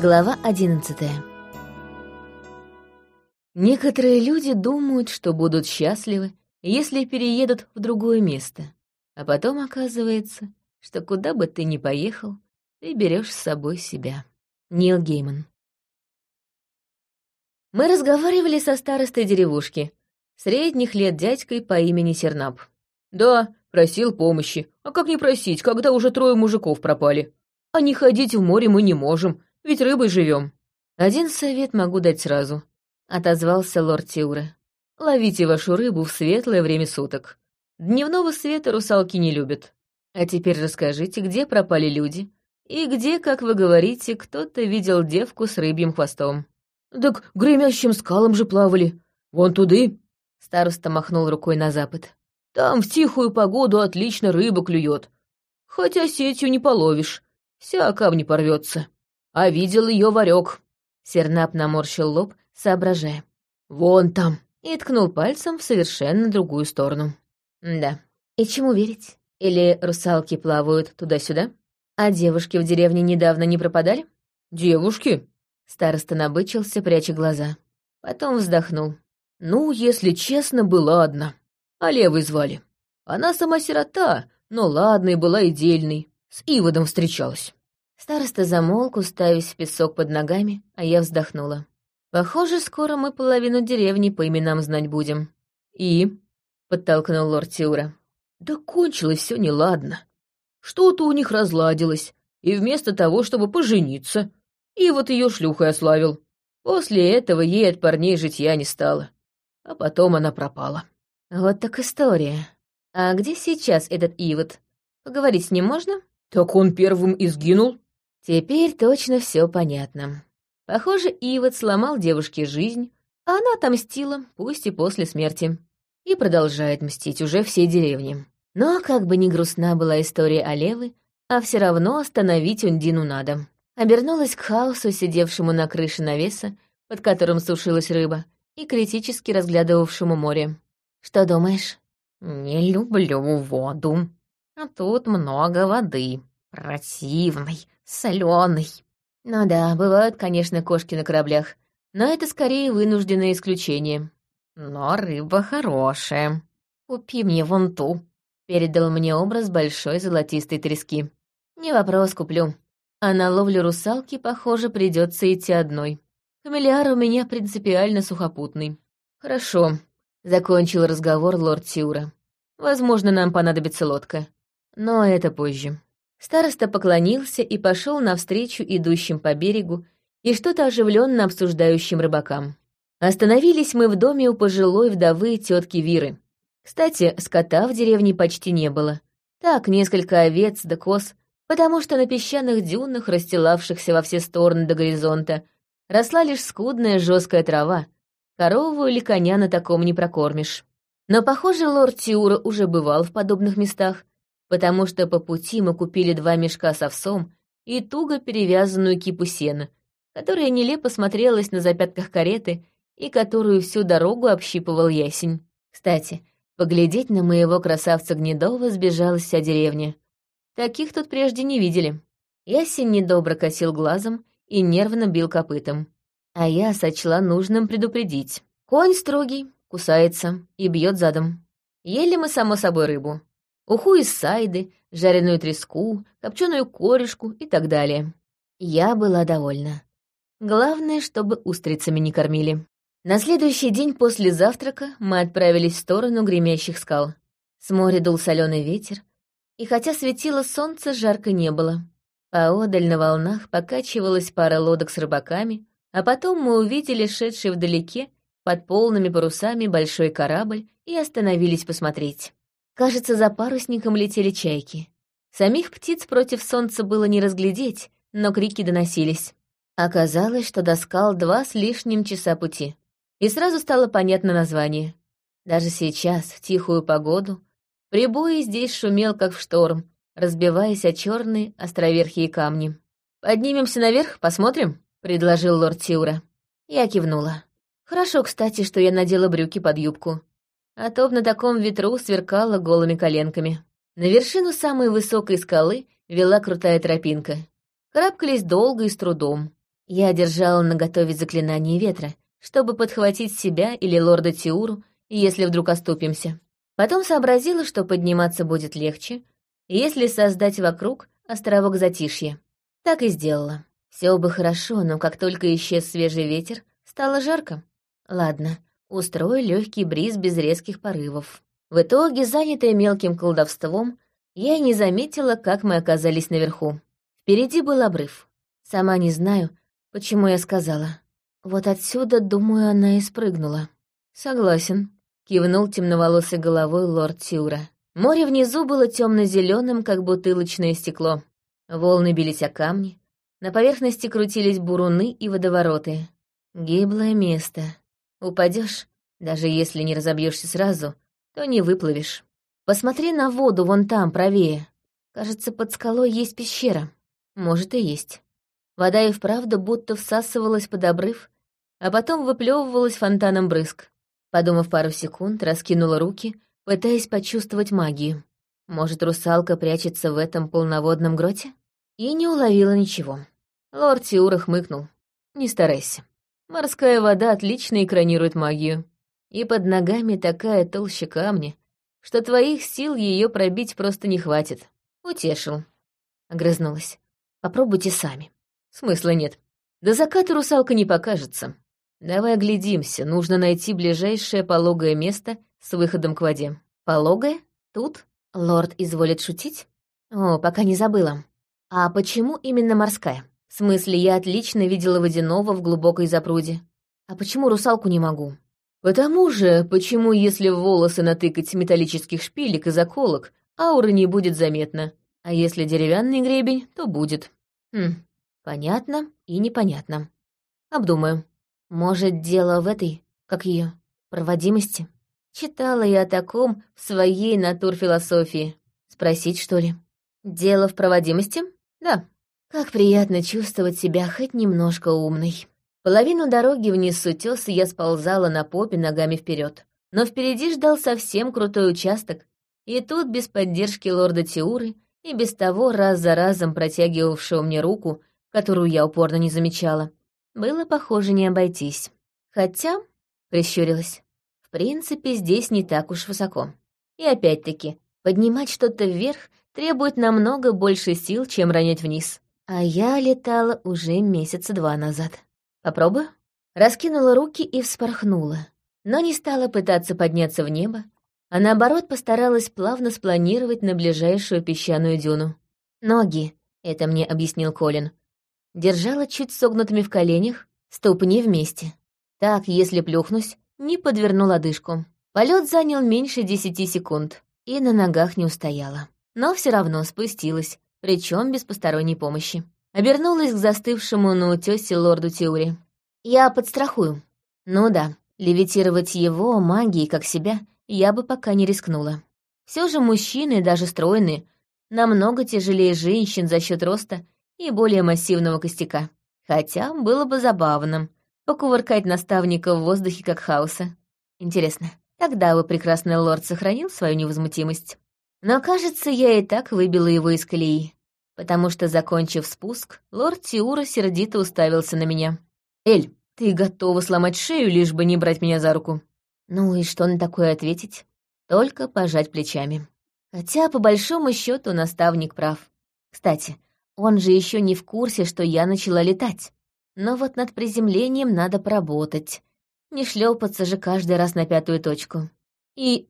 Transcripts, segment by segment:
Глава одиннадцатая Некоторые люди думают, что будут счастливы, если переедут в другое место. А потом оказывается, что куда бы ты ни поехал, ты берешь с собой себя. Нил Гейман Мы разговаривали со старостой деревушки, средних лет дядькой по имени Сернап. «Да, просил помощи. А как не просить, когда уже трое мужиков пропали? А не ходить в море мы не можем, ведь рыбой живем. «Один совет могу дать сразу», — отозвался лорд Тиура. «Ловите вашу рыбу в светлое время суток. Дневного света русалки не любят. А теперь расскажите, где пропали люди, и где, как вы говорите, кто-то видел девку с рыбьим хвостом». «Так гремящим скалам же плавали. Вон туды». Староста махнул рукой на запад. «Там в тихую погоду отлично рыба клюет. Хотя сетью не половишь, вся камни порвется. А видел ее варек. Сернап наморщил лоб, соображая. «Вон там!» И ткнул пальцем в совершенно другую сторону. «Да. И чему верить? Или русалки плавают туда-сюда? А девушки в деревне недавно не пропадали?» «Девушки?» Староста набычился, пряча глаза. Потом вздохнул. «Ну, если честно, была одна. А левой звали. Она сама сирота, но ладной была и дельной. С Иводом встречалась. Староста замолк, уставясь в песок под ногами, а я вздохнула. «Похоже, скоро мы половину деревни по именам знать будем». «И?» — подтолкнул лорд Тиура. «Да кончилось все неладно. Что-то у них разладилось, и вместо того, чтобы пожениться, и вот ее шлюхой ославил. После этого ей от парней житья не стало. А потом она пропала». «Вот так история. А где сейчас этот Ивот? Поговорить с ним можно?» «Так он первым и сгинул», Теперь точно все понятно. Похоже, Ивот сломал девушке жизнь, а она отомстила, пусть и после смерти. И продолжает мстить уже всей деревне. Но как бы ни грустна была история Олевы, а все равно остановить Ундину надо. Обернулась к хаосу, сидевшему на крыше навеса, под которым сушилась рыба, и критически разглядывавшему море. «Что думаешь?» «Не люблю воду. А тут много воды. Противной, соленый. Ну да, бывают, конечно, кошки на кораблях, но это скорее вынужденное исключение. Но рыба хорошая. Купи мне вон ту. Передал мне образ большой золотистой трески. Не вопрос, куплю. А на ловлю русалки, похоже, придется идти одной. Фамильяр у меня принципиально сухопутный. Хорошо, закончил разговор лорд Тиура. Возможно, нам понадобится лодка. Но это позже. Староста поклонился и пошел навстречу идущим по берегу и что-то оживленно обсуждающим рыбакам. Остановились мы в доме у пожилой вдовы тетки Виры. Кстати, скота в деревне почти не было. Так, несколько овец да коз, потому что на песчаных дюнах, расстилавшихся во все стороны до горизонта, росла лишь скудная жесткая трава. Корову или коня на таком не прокормишь. Но, похоже, лорд Тиура уже бывал в подобных местах, потому что по пути мы купили два мешка с овсом и туго перевязанную кипу сена, которая нелепо смотрелась на запятках кареты и которую всю дорогу общипывал ясень. Кстати, поглядеть на моего красавца Гнедова сбежалась вся деревня. Таких тут прежде не видели. Ясень недобро косил глазом и нервно бил копытом. А я сочла нужным предупредить. Конь строгий, кусается и бьет задом. Ели мы, само собой, рыбу уху из сайды, жареную треску, копченую корешку и так далее. Я была довольна. Главное, чтобы устрицами не кормили. На следующий день после завтрака мы отправились в сторону гремящих скал. С моря дул соленый ветер, и хотя светило солнце, жарко не было. Поодаль на волнах покачивалась пара лодок с рыбаками, а потом мы увидели шедший вдалеке под полными парусами большой корабль и остановились посмотреть. Кажется, за парусником летели чайки. Самих птиц против солнца было не разглядеть, но крики доносились. Оказалось, что до скал два с лишним часа пути. И сразу стало понятно название. Даже сейчас, в тихую погоду, прибой здесь шумел, как в шторм, разбиваясь о черные островерхие камни. «Поднимемся наверх, посмотрим», — предложил лорд Тиура. Я кивнула. Хорошо, кстати, что я надела брюки под юбку а то на таком ветру сверкала голыми коленками. На вершину самой высокой скалы вела крутая тропинка. Карабкались долго и с трудом. Я держала наготове заклинание ветра, чтобы подхватить себя или лорда Тиуру, если вдруг оступимся. Потом сообразила, что подниматься будет легче, если создать вокруг островок затишья. Так и сделала. Все бы хорошо, но как только исчез свежий ветер, стало жарко. Ладно, устрою легкий бриз без резких порывов. В итоге, занятая мелким колдовством, я не заметила, как мы оказались наверху. Впереди был обрыв. Сама не знаю, почему я сказала. Вот отсюда, думаю, она и спрыгнула. Согласен, кивнул темноволосой головой лорд Тиура. Море внизу было темно-зеленым, как бутылочное стекло. Волны бились о камни, на поверхности крутились буруны и водовороты. Гиблое место. Упадешь, даже если не разобьешься сразу, то не выплывешь. Посмотри на воду вон там, правее. Кажется, под скалой есть пещера. Может, и есть. Вода и вправду будто всасывалась под обрыв, а потом выплевывалась фонтаном брызг. Подумав пару секунд, раскинула руки, пытаясь почувствовать магию. Может, русалка прячется в этом полноводном гроте? И не уловила ничего. Лорд Тиура хмыкнул. «Не старайся. Морская вода отлично экранирует магию. И под ногами такая толща камня, что твоих сил ее пробить просто не хватит. Утешил». Огрызнулась. «Попробуйте сами. Смысла нет. До заката русалка не покажется. Давай оглядимся, нужно найти ближайшее пологое место с выходом к воде. Пологое? Тут? Лорд изволит шутить? О, пока не забыла. А почему именно морская? В смысле, я отлично видела водяного в глубокой запруде. А почему русалку не могу? Потому же, почему, если в волосы натыкать металлических шпилек и заколок, ауры не будет заметно, а если деревянный гребень, то будет. Хм, Понятно и непонятно. Обдумаю. Может, дело в этой, как ее, проводимости? Читала я о таком в своей натурфилософии. Спросить, что ли? Дело в проводимости? Да. Как приятно чувствовать себя хоть немножко умной. Половину дороги вниз с утёса я сползала на попе ногами вперед. Но впереди ждал совсем крутой участок, и тут без поддержки лорда Тиуры и без того раз за разом протягивавшего мне руку которую я упорно не замечала, было похоже не обойтись. Хотя, прищурилась, в принципе, здесь не так уж высоко. И опять-таки, поднимать что-то вверх требует намного больше сил, чем ронять вниз. А я летала уже месяца два назад. Попробую? Раскинула руки и вспорхнула. Но не стала пытаться подняться в небо, а наоборот постаралась плавно спланировать на ближайшую песчаную дюну. «Ноги», — это мне объяснил Колин, держала чуть согнутыми в коленях, ступни вместе. Так, если плюхнусь, не подверну лодыжку. Полет занял меньше десяти секунд, и на ногах не устояла. Но все равно спустилась, причем без посторонней помощи. Обернулась к застывшему на утёсе лорду Тиури. «Я подстрахую». Ну да, левитировать его магией, как себя, я бы пока не рискнула. Все же мужчины, даже стройные, намного тяжелее женщин за счет роста и более массивного костяка. Хотя было бы забавно покувыркать наставника в воздухе как хаоса. Интересно, тогда бы прекрасный лорд сохранил свою невозмутимость? Но, кажется, я и так выбила его из колеи, потому что, закончив спуск, лорд Тиура сердито уставился на меня. «Эль, ты готова сломать шею, лишь бы не брать меня за руку?» Ну и что на такое ответить? Только пожать плечами. Хотя, по большому счету, наставник прав. Кстати, он же еще не в курсе, что я начала летать. Но вот над приземлением надо поработать. Не шлепаться же каждый раз на пятую точку. И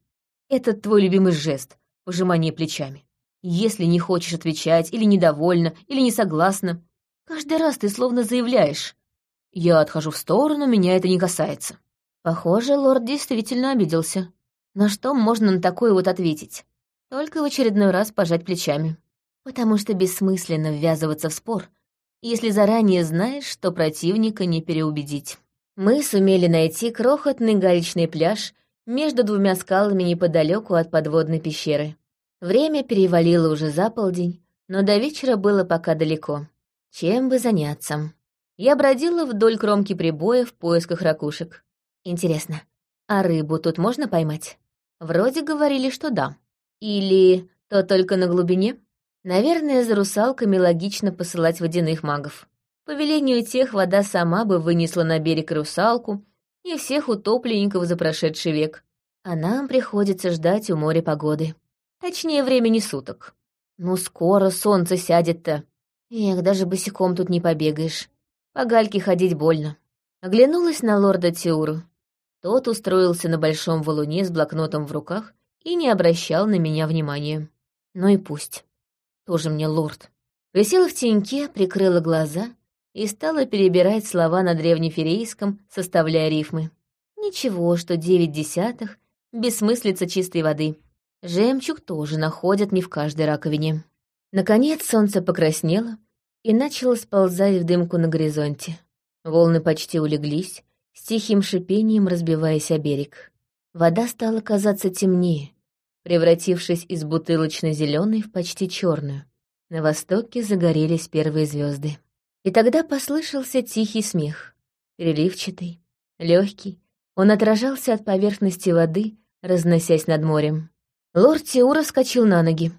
этот твой любимый жест — пожимание плечами. Если не хочешь отвечать, или недовольна, или не согласна, каждый раз ты словно заявляешь. Я отхожу в сторону, меня это не касается. Похоже, лорд действительно обиделся. На что можно на такое вот ответить? Только в очередной раз пожать плечами потому что бессмысленно ввязываться в спор, если заранее знаешь, что противника не переубедить. Мы сумели найти крохотный галечный пляж между двумя скалами неподалеку от подводной пещеры. Время перевалило уже за полдень, но до вечера было пока далеко. Чем бы заняться? Я бродила вдоль кромки прибоя в поисках ракушек. Интересно, а рыбу тут можно поймать? Вроде говорили, что да. Или то только на глубине? Наверное, за русалками логично посылать водяных магов. По велению тех вода сама бы вынесла на берег русалку и всех утопленников за прошедший век. А нам приходится ждать у моря погоды. Точнее, времени суток. Ну, скоро солнце сядет-то. Эх, даже босиком тут не побегаешь. По гальке ходить больно. Оглянулась на лорда Тиуру. Тот устроился на большом валуне с блокнотом в руках и не обращал на меня внимания. Ну и пусть. Тоже мне лорд. Присела в теньке, прикрыла глаза и стала перебирать слова на древнеферейском, составляя рифмы. Ничего, что девять десятых — бессмыслица чистой воды. Жемчуг тоже находят не в каждой раковине. Наконец солнце покраснело и начало сползать в дымку на горизонте. Волны почти улеглись, с тихим шипением разбиваясь о берег. Вода стала казаться темнее, превратившись из бутылочно зеленой в почти черную. На востоке загорелись первые звезды. И тогда послышался тихий смех, переливчатый, легкий. Он отражался от поверхности воды, разносясь над морем. Лорд Тиура вскочил на ноги.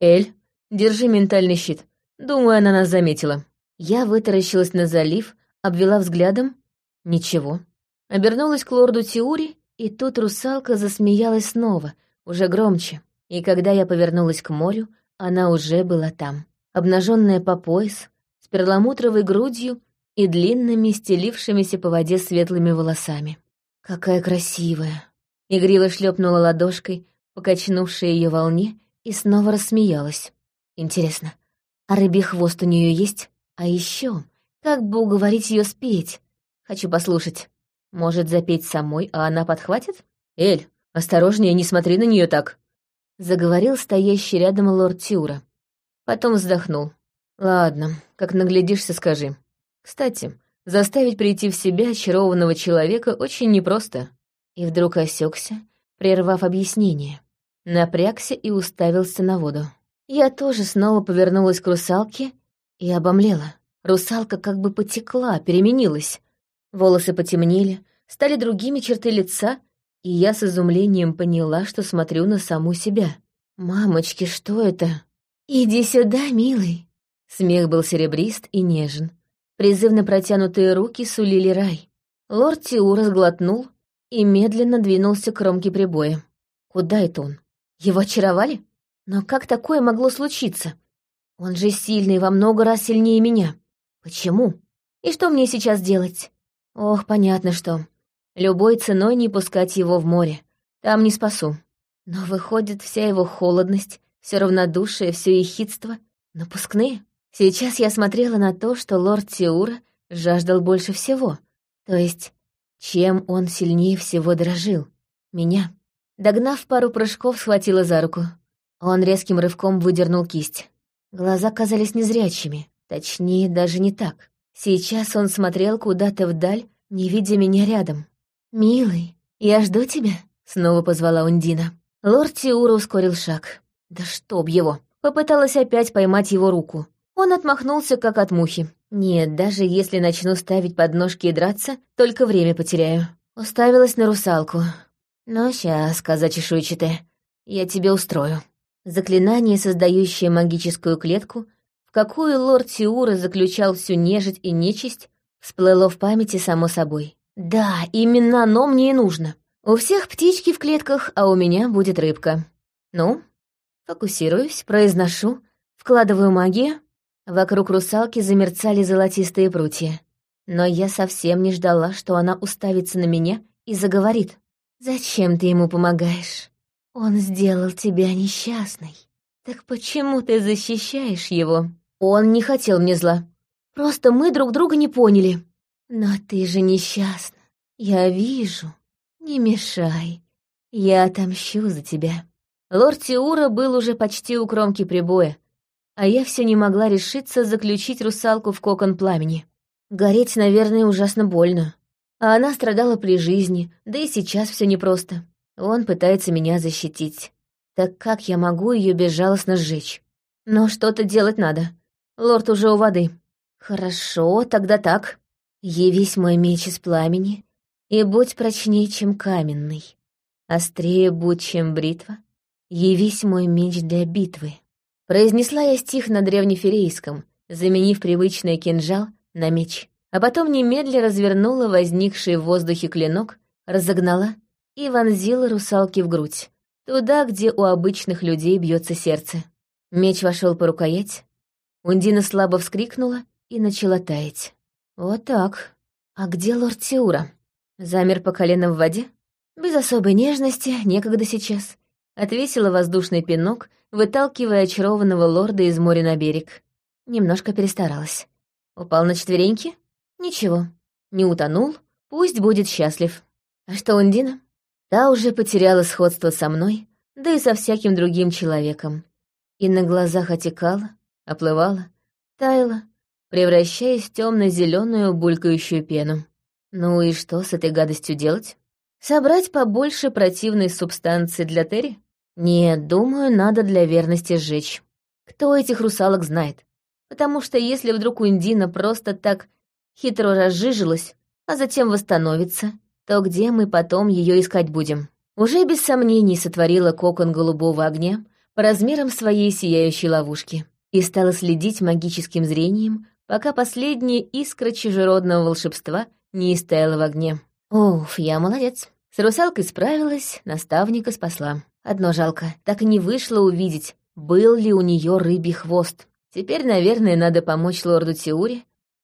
«Эль, держи ментальный щит. Думаю, она нас заметила». Я вытаращилась на залив, обвела взглядом. Ничего. Обернулась к лорду Тиури, и тут русалка засмеялась снова, уже громче. И когда я повернулась к морю, она уже была там. Обнаженная по пояс, перламутровой грудью и длинными, стелившимися по воде светлыми волосами. Какая красивая. Игриво шлепнула ладошкой, покачнувшая ее волне, и снова рассмеялась. Интересно, а рыбий хвост у нее есть? А еще, как бы уговорить ее спеть? Хочу послушать. Может, запеть самой, а она подхватит? Эль, осторожнее, не смотри на нее так. Заговорил стоящий рядом лорд Тиура. Потом вздохнул. Ладно, как наглядишься, скажи. Кстати, заставить прийти в себя очарованного человека очень непросто. И вдруг осекся, прервав объяснение. Напрягся и уставился на воду. Я тоже снова повернулась к русалке и обомлела. Русалка как бы потекла, переменилась. Волосы потемнели, стали другими черты лица, и я с изумлением поняла, что смотрю на саму себя. «Мамочки, что это?» «Иди сюда, милый!» Смех был серебрист и нежен. Призывно протянутые руки сулили рай. Лорд Тиу разглотнул и медленно двинулся к кромке прибоя. Куда это он? Его очаровали? Но как такое могло случиться? Он же сильный, во много раз сильнее меня. Почему? И что мне сейчас делать? Ох, понятно что. Любой ценой не пускать его в море. Там не спасу. Но выходит, вся его холодность, все равнодушие, все ехидство напускные. Сейчас я смотрела на то, что лорд Тиура жаждал больше всего. То есть, чем он сильнее всего дрожил? Меня. Догнав пару прыжков, схватила за руку. Он резким рывком выдернул кисть. Глаза казались незрячими. Точнее, даже не так. Сейчас он смотрел куда-то вдаль, не видя меня рядом. «Милый, я жду тебя», — снова позвала Ундина. Лорд Тиура ускорил шаг. Да чтоб его. Попыталась опять поймать его руку. Он отмахнулся, как от мухи. Нет, даже если начну ставить подножки и драться, только время потеряю. Уставилась на русалку. Ну, сейчас, коза чешуйчатая, я тебе устрою. Заклинание, создающее магическую клетку, в какую лорд Тиура заключал всю нежить и нечисть, всплыло в памяти само собой. Да, именно оно мне и нужно. У всех птички в клетках, а у меня будет рыбка. Ну, фокусируюсь, произношу, вкладываю магию. Вокруг русалки замерцали золотистые прутья. Но я совсем не ждала, что она уставится на меня и заговорит. «Зачем ты ему помогаешь? Он сделал тебя несчастной. Так почему ты защищаешь его?» Он не хотел мне зла. Просто мы друг друга не поняли. Но ты же несчастна. Я вижу. Не мешай. Я отомщу за тебя. Лорд Тиура был уже почти у кромки прибоя, а я все не могла решиться заключить русалку в кокон пламени. Гореть, наверное, ужасно больно. А она страдала при жизни, да и сейчас все непросто. Он пытается меня защитить. Так как я могу ее безжалостно сжечь? Но что-то делать надо. Лорд уже у воды. Хорошо, тогда так. Явись мой меч из пламени, и будь прочнее, чем каменный. Острее будь, чем бритва. Явись мой меч для битвы. Произнесла я стих на древнеферейском, заменив привычный кинжал на меч. А потом немедля развернула возникший в воздухе клинок, разогнала и вонзила русалке в грудь, туда, где у обычных людей бьется сердце. Меч вошел по рукоять. Ундина слабо вскрикнула и начала таять. Вот так. А где лорд Тиура? Замер по колено в воде? Без особой нежности, некогда сейчас. Отвесила воздушный пинок, выталкивая очарованного лорда из моря на берег. Немножко перестаралась. Упал на четвереньки? Ничего. Не утонул, пусть будет счастлив. А что Ундина? Та уже потеряла сходство со мной, да и со всяким другим человеком. И на глазах отекала, оплывала, таяла, превращаясь в темно-зеленую булькающую пену. Ну и что с этой гадостью делать? Собрать побольше противной субстанции для Терри? Нет, думаю, надо для верности сжечь. Кто этих русалок знает? Потому что если вдруг Ундина просто так хитро разжижилась, а затем восстановится, то где мы потом ее искать будем? Уже без сомнений сотворила кокон голубого огня по размерам своей сияющей ловушки и стала следить магическим зрением, пока последняя искра чужеродного волшебства не истаяла в огне. Уф, я молодец. С русалкой справилась, наставника спасла. Одно жалко, так и не вышло увидеть, был ли у нее рыбий хвост. Теперь, наверное, надо помочь лорду Тиуре,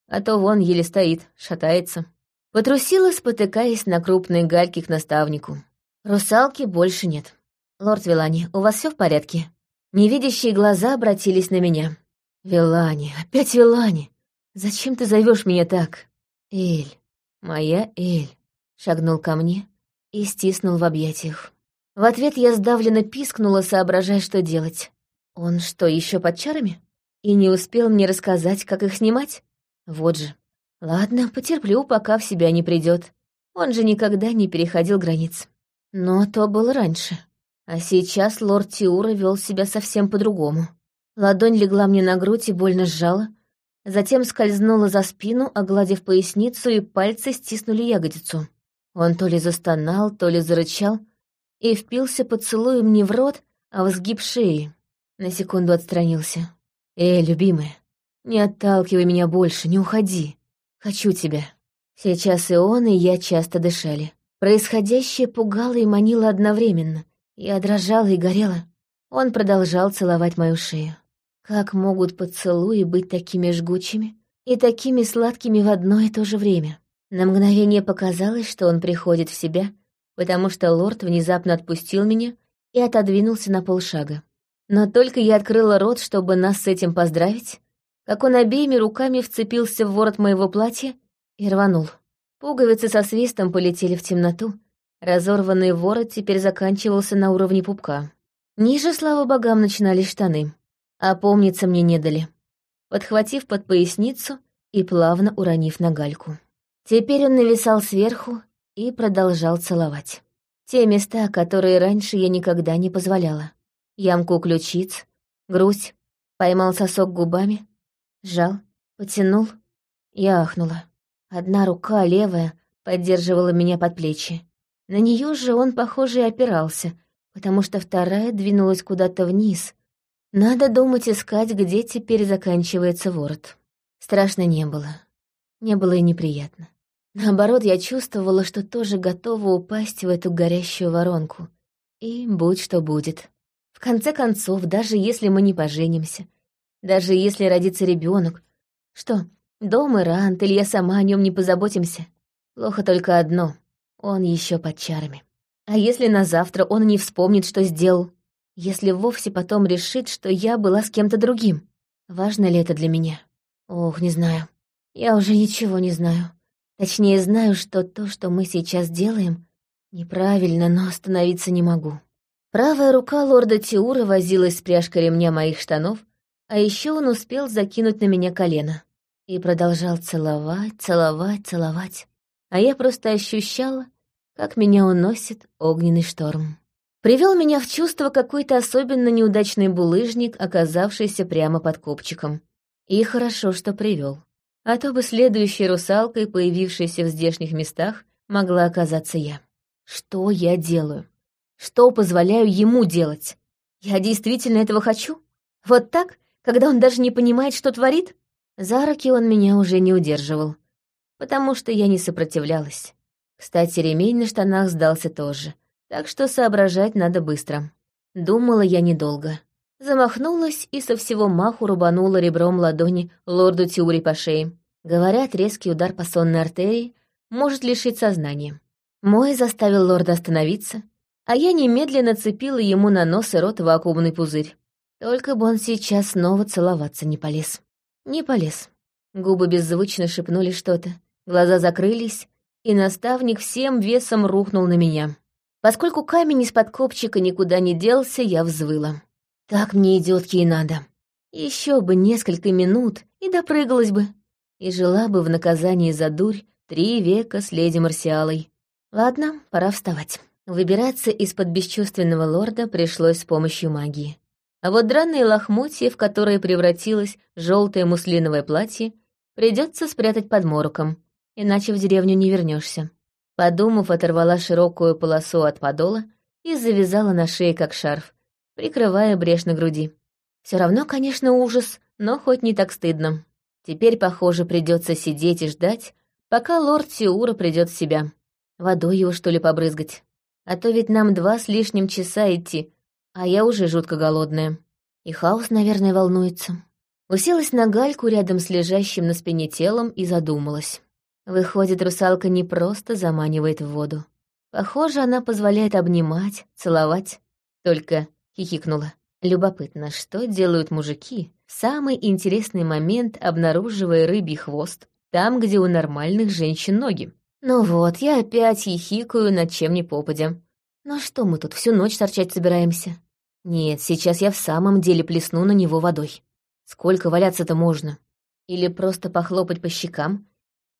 а то вон еле стоит, шатается. Потрусила, спотыкаясь на крупные гальки к наставнику. Русалки больше нет. Лорд Вилани, у вас все в порядке? Невидящие глаза обратились на меня. Вилани, опять Вилани. Зачем ты зовешь меня так? Эль, моя Эль, шагнул ко мне и стиснул в объятиях. В ответ я сдавленно пискнула, соображая, что делать. Он что, еще под чарами? И не успел мне рассказать, как их снимать? Вот же. Ладно, потерплю, пока в себя не придет. Он же никогда не переходил границ. Но то было раньше. А сейчас лорд Тиура вел себя совсем по-другому. Ладонь легла мне на грудь и больно сжала, затем скользнула за спину, огладив поясницу, и пальцы стиснули ягодицу. Он то ли застонал, то ли зарычал, и впился поцелуем не в рот, а в сгиб шеи. На секунду отстранился. «Эй, любимая, не отталкивай меня больше, не уходи. Хочу тебя». Сейчас и он, и я часто дышали. Происходящее пугало и манило одновременно. Я дрожала и горела. Он продолжал целовать мою шею. Как могут поцелуи быть такими жгучими и такими сладкими в одно и то же время? На мгновение показалось, что он приходит в себя, потому что лорд внезапно отпустил меня и отодвинулся на полшага. Но только я открыла рот, чтобы нас с этим поздравить, как он обеими руками вцепился в ворот моего платья и рванул. Пуговицы со свистом полетели в темноту, разорванный ворот теперь заканчивался на уровне пупка. Ниже, слава богам, начинались штаны. А помниться мне не дали, подхватив под поясницу и плавно уронив на гальку. Теперь он нависал сверху и продолжал целовать. Те места, которые раньше я никогда не позволяла. Ямку ключиц, грудь, поймал сосок губами, сжал, потянул. Я ахнула. Одна рука, левая, поддерживала меня под плечи. На нее же он, похоже, и опирался, потому что вторая двинулась куда-то вниз. Надо думать искать, где теперь заканчивается ворот. Страшно не было. Не было и неприятно. Наоборот, я чувствовала, что тоже готова упасть в эту горящую воронку. И будь что будет. В конце концов, даже если мы не поженимся, даже если родится ребенок, что, дом и рант, или я сама о нем не позаботимся? Плохо только одно — он еще под чарами. А если на завтра он не вспомнит, что сделал? Если вовсе потом решит, что я была с кем-то другим? Важно ли это для меня? Ох, не знаю. Я уже ничего не знаю. Точнее, знаю, что то, что мы сейчас делаем, неправильно, но остановиться не могу. Правая рука лорда Тиура возилась с пряжкой ремня моих штанов, а еще он успел закинуть на меня колено. И продолжал целовать, целовать, целовать. А я просто ощущала, как меня уносит огненный шторм. Привел меня в чувство какой-то особенно неудачный булыжник, оказавшийся прямо под копчиком. И хорошо, что привел а то бы следующей русалкой, появившейся в здешних местах, могла оказаться я. Что я делаю? Что позволяю ему делать? Я действительно этого хочу? Вот так, когда он даже не понимает, что творит? За руки он меня уже не удерживал, потому что я не сопротивлялась. Кстати, ремень на штанах сдался тоже, так что соображать надо быстро. Думала я недолго. Замахнулась и со всего маху рубанула ребром ладони лорду Тиури по шее. Говорят, резкий удар по сонной артерии может лишить сознания. Мой заставил лорда остановиться, а я немедленно цепила ему на нос и рот вакуумный пузырь. Только бы он сейчас снова целоваться не полез. Не полез. Губы беззвучно шепнули что-то, глаза закрылись, и наставник всем весом рухнул на меня. Поскольку камень из-под копчика никуда не делся, я взвыла. Так мне, идиотки, и надо. Еще бы несколько минут, и допрыгалась бы. И жила бы в наказании за дурь три века с леди Марсиалой. Ладно, пора вставать. Выбираться из-под бесчувственного лорда пришлось с помощью магии. А вот драные лохмотья, в которые превратилось желтое муслиновое платье, придется спрятать под мороком, иначе в деревню не вернешься. Подумав, оторвала широкую полосу от подола и завязала на шее как шарф, прикрывая брешь на груди. Все равно, конечно, ужас, но хоть не так стыдно. Теперь, похоже, придется сидеть и ждать, пока лорд Сиура придет в себя. Водой его, что ли, побрызгать? А то ведь нам два с лишним часа идти, а я уже жутко голодная. И хаос, наверное, волнуется. Уселась на гальку рядом с лежащим на спине телом и задумалась. Выходит, русалка не просто заманивает в воду. Похоже, она позволяет обнимать, целовать. Только хихикнула. Любопытно, что делают мужики в самый интересный момент, обнаруживая рыбий хвост, там, где у нормальных женщин ноги. Ну вот, я опять хихикаю над чем ни попадя. Ну что мы тут всю ночь торчать собираемся? Нет, сейчас я в самом деле плесну на него водой. Сколько валяться-то можно? Или просто похлопать по щекам?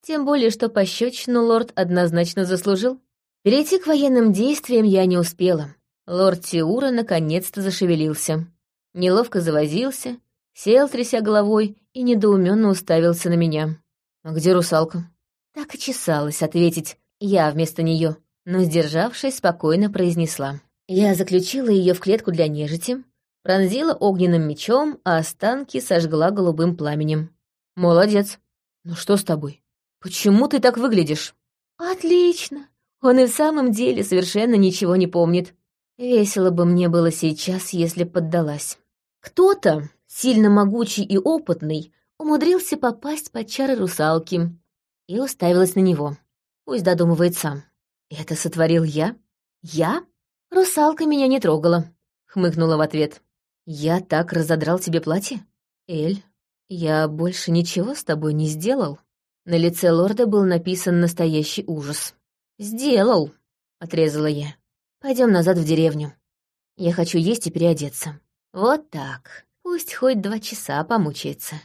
Тем более, что пощечину лорд однозначно заслужил. Перейти к военным действиям я не успела. Лорд Тиура наконец-то зашевелился. Неловко завозился, сел, тряся головой, и недоуменно уставился на меня. «А где русалка?» Так и чесалась ответить я вместо нее, но, сдержавшись, спокойно произнесла. Я заключила ее в клетку для нежити, пронзила огненным мечом, а останки сожгла голубым пламенем. «Молодец. Ну что с тобой? Почему ты так выглядишь?» «Отлично. Он и в самом деле совершенно ничего не помнит. Весело бы мне было сейчас, если поддалась. Кто-то, сильно могучий и опытный, умудрился попасть под чары русалки и уставилась на него. Пусть додумывает сам. Это сотворил я? Я? «Русалка меня не трогала», — хмыкнула в ответ. «Я так разодрал тебе платье? Эль, я больше ничего с тобой не сделал?» На лице лорда был написан настоящий ужас. «Сделал», — отрезала я. Пойдем назад в деревню. Я хочу есть и переодеться. Вот так. Пусть хоть два часа помучается.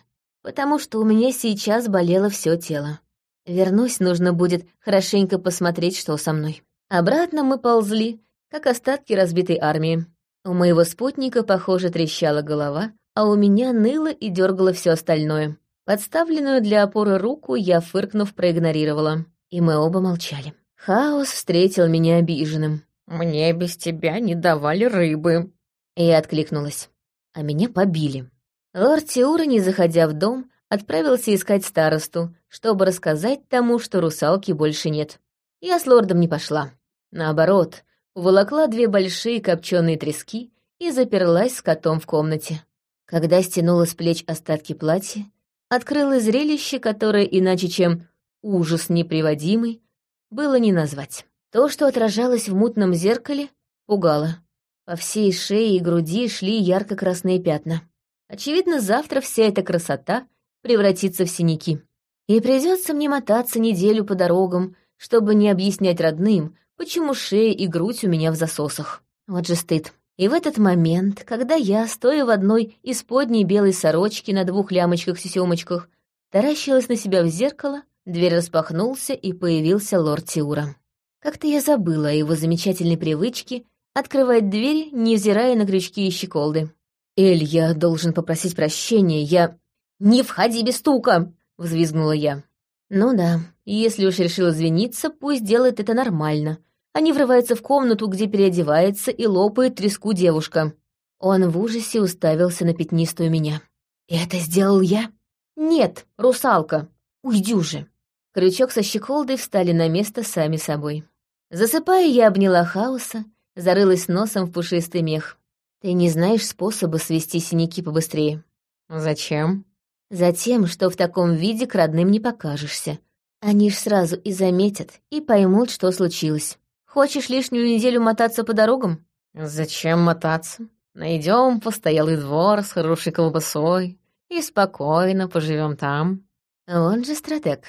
Потому что у меня сейчас болело все тело. Вернусь, нужно будет хорошенько посмотреть, что со мной. Обратно мы ползли, как остатки разбитой армии. У моего спутника, похоже, трещала голова, а у меня ныло и дергало все остальное. Подставленную для опоры руку я, фыркнув, проигнорировала. И мы оба молчали. Хаос встретил меня обиженным. «Мне без тебя не давали рыбы». Я откликнулась. А меня побили. Лорд Тиура, не заходя в дом, отправился искать старосту, чтобы рассказать тому, что русалки больше нет. Я с лордом не пошла. Наоборот, уволокла две большие копченые трески и заперлась с котом в комнате. Когда стянула с плеч остатки платья, открыла зрелище, которое иначе чем ужас неприводимый, было не назвать. То, что отражалось в мутном зеркале, пугало. По всей шее и груди шли ярко-красные пятна. Очевидно, завтра вся эта красота превратится в синяки. И придется мне мотаться неделю по дорогам, чтобы не объяснять родным, почему шея и грудь у меня в засосах. Вот же стыд. И в этот момент, когда я, стоя в одной из подней белой сорочки на двух лямочках-сесёмочках, таращилась на себя в зеркало, дверь распахнулся, и появился лорд Тиура. Как-то я забыла о его замечательной привычке открывать дверь, невзирая на крючки и щеколды. «Эль, я должен попросить прощения, я...» «Не входи без стука!» — взвизгнула я. «Ну да, если уж решил извиниться, пусть делает это нормально, а не врывается в комнату, где переодевается и лопает треску девушка. Он в ужасе уставился на пятнистую меня. «Это сделал я? Нет, русалка, уйди уже. Крючок со щеколдой встали на место сами собой. Засыпая, я обняла хаоса, зарылась носом в пушистый мех. Ты не знаешь способа свести синяки побыстрее. Зачем? Затем, что в таком виде к родным не покажешься. Они ж сразу и заметят, и поймут, что случилось. Хочешь лишнюю неделю мотаться по дорогам? Зачем мотаться? Найдем постоялый двор с хорошей колбасой и спокойно поживем там. Он же стратег.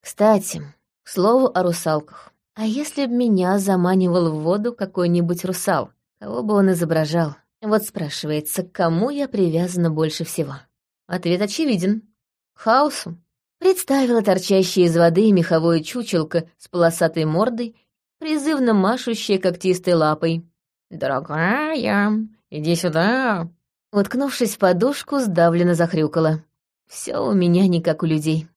Кстати, к слову о русалках. А если б меня заманивал в воду какой-нибудь русал, кого бы он изображал? Вот спрашивается, к кому я привязана больше всего? Ответ очевиден. Хаосу. Представила торчащее из воды меховое чучелко с полосатой мордой, призывно машущее когтистой лапой. «Дорогая, иди сюда!» Уткнувшись в подушку, сдавленно захрюкала. Все у меня не как у людей.